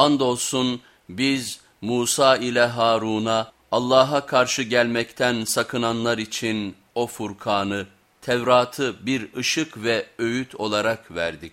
Andolsun biz Musa ile Harun'a Allah'a karşı gelmekten sakınanlar için o Furkan'ı, Tevrat'ı bir ışık ve öğüt olarak verdik.